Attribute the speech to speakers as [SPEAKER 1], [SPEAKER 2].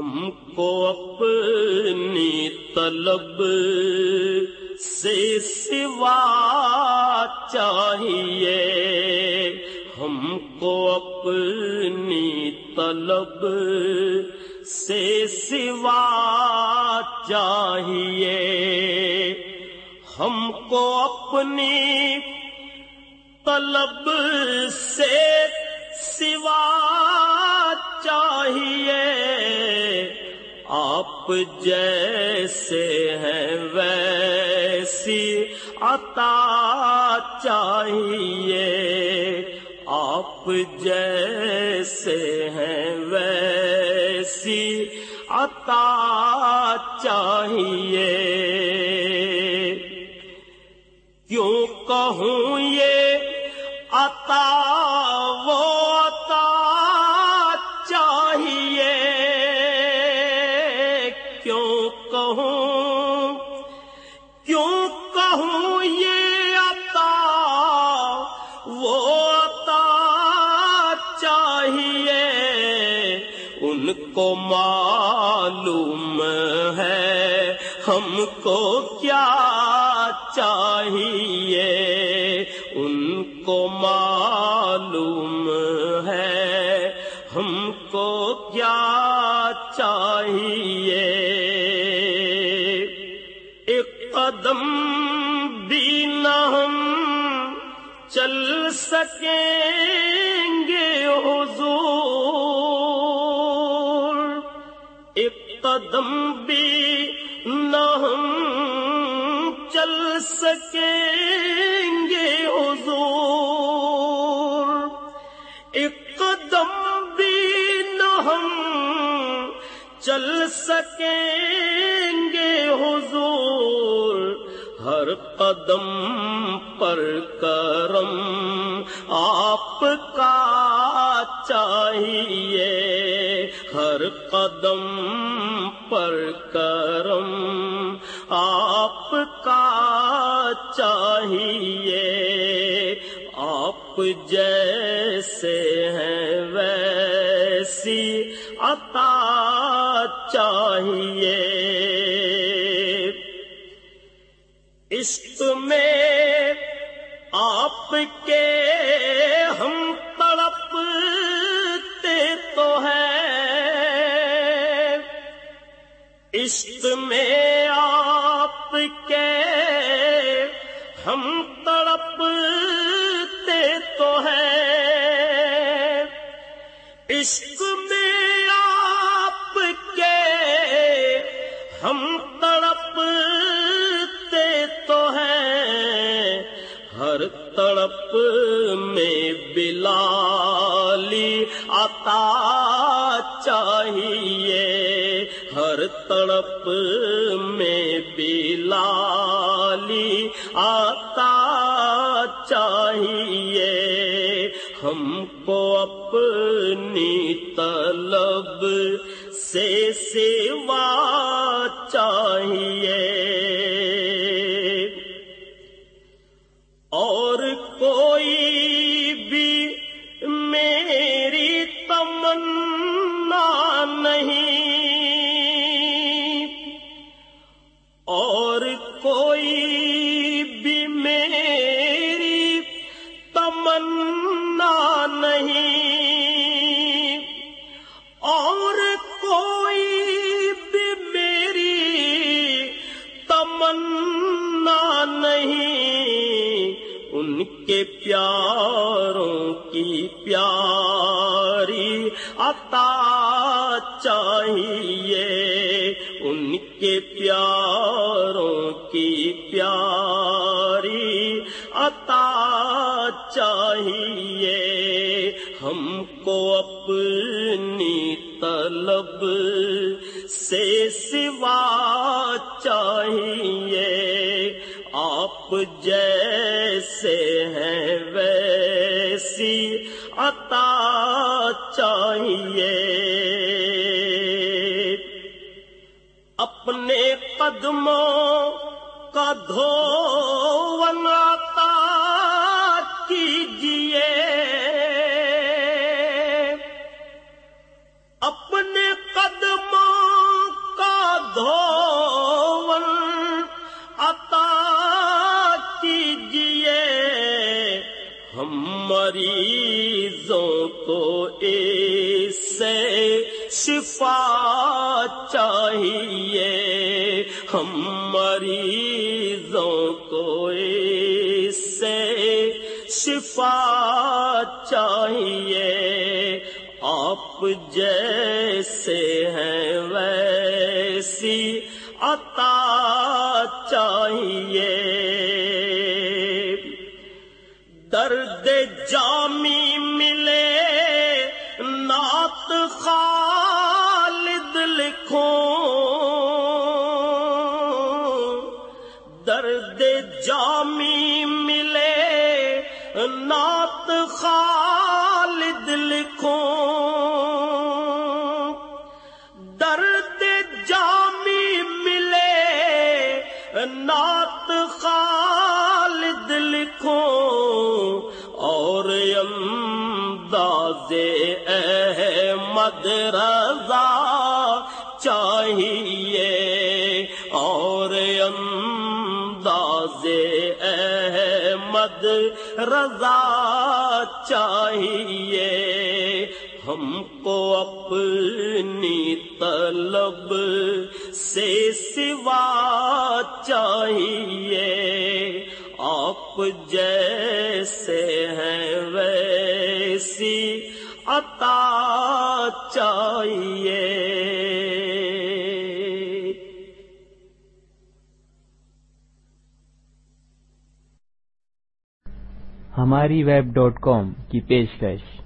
[SPEAKER 1] ہم کو اپنی طلب سے سوا چاہیے۔ ہم کو اپنی طلب سے سوا چاہیے۔ ہم کو اپنی طلب سے سوا آپ جیسے ہیں ویسی عطا چاہیے۔ آپ جیسے ہیں ویسی عطا چاہیے۔ کیوں کہوں یہ عطا وہ کو معلوم ہے، ہم کو کیا چاہیے؟ ان کو معلوم ہے، ہم کو کیا چاہیے؟ ایک قدم بھی نہ ہم چل سکیں۔ قدم بھی نہ ہم چل سکیں گے حضور۔ ایک قدم بھی نہ ہم چل سکیں گے حضور۔ ہر قدم پر کرم آپ کا چاہیے۔ ہر قدم پر کرم، آپ کا چاہیے، آپ جیسے ہیں ویسی عطا چاہیے۔ عشق میں آپ کے ہم عشق میں آپ کے ہم تڑپتے تو ہے عشق میں آپ کے ہم تڑپتے تو ہیں۔ ہر تڑپ میں بلالی عطا چاہیے۔ ہر تڑپ میں بلالی عطا چاہیے۔ ہم کو اپنی طلب سے سوا چاہیے۔ اور کوئی بھی میری تمنا نہیں۔ اور کوئی بھی میری تمنا نہیں۔ ان کے پیاروں کی پیاری عطا چاہیے۔ ان کے پیاروں کی پیاری چاہیے۔ ہم کو اپنی طلب سے سوا چاہیے۔ آپ جیسے ہیں ویسی عطا چاہیے۔ اپنے قدموں کا دھو مریضوں کو اس سے شفا چاہیے۔ ہم مریضوں کو اس سے شفا چاہیے۔ آپ جیسے ہیں ویسی عطا چاہیے۔ درد جامی ملے، نعت خالد لکھو۔ درد جامی ملے، نعت خالد لکھو۔ درد جامی ملے، نعت خالد لکھو۔ احمد رضا چاہیے اور انداز احمد رضا چاہیے ہم کو اپنی طلب سے سوا چاہیے آپ جیسے ہیں ویسی عطا چاہیے۔
[SPEAKER 2] ہماری ویب ڈاٹ کام کی پیشکش۔